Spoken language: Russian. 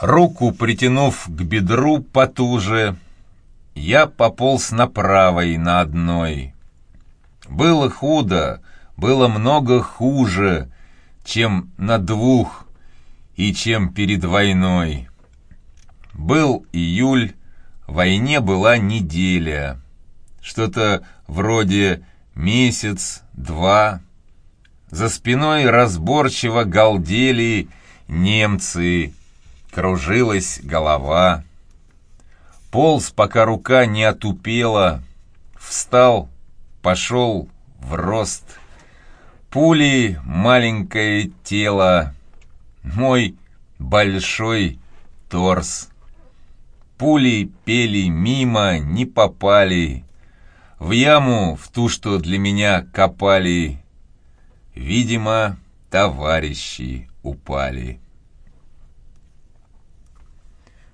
Руку притянув к бедру потуже, я пополз на правой на одной. Было худо, было много хуже, чем на двух и чем перед войной. Был июль, войне была неделя, что-то вроде месяц, два. За спиной разборчиво галдели немцы, кружилась голова. Полз, пока рука не отупела, встал, пошел в рост. Пули маленькое тело, мой большой торс. Пули пели мимо, не попали. В яму, в ту, что для меня копали. Видимо, товарищи упали.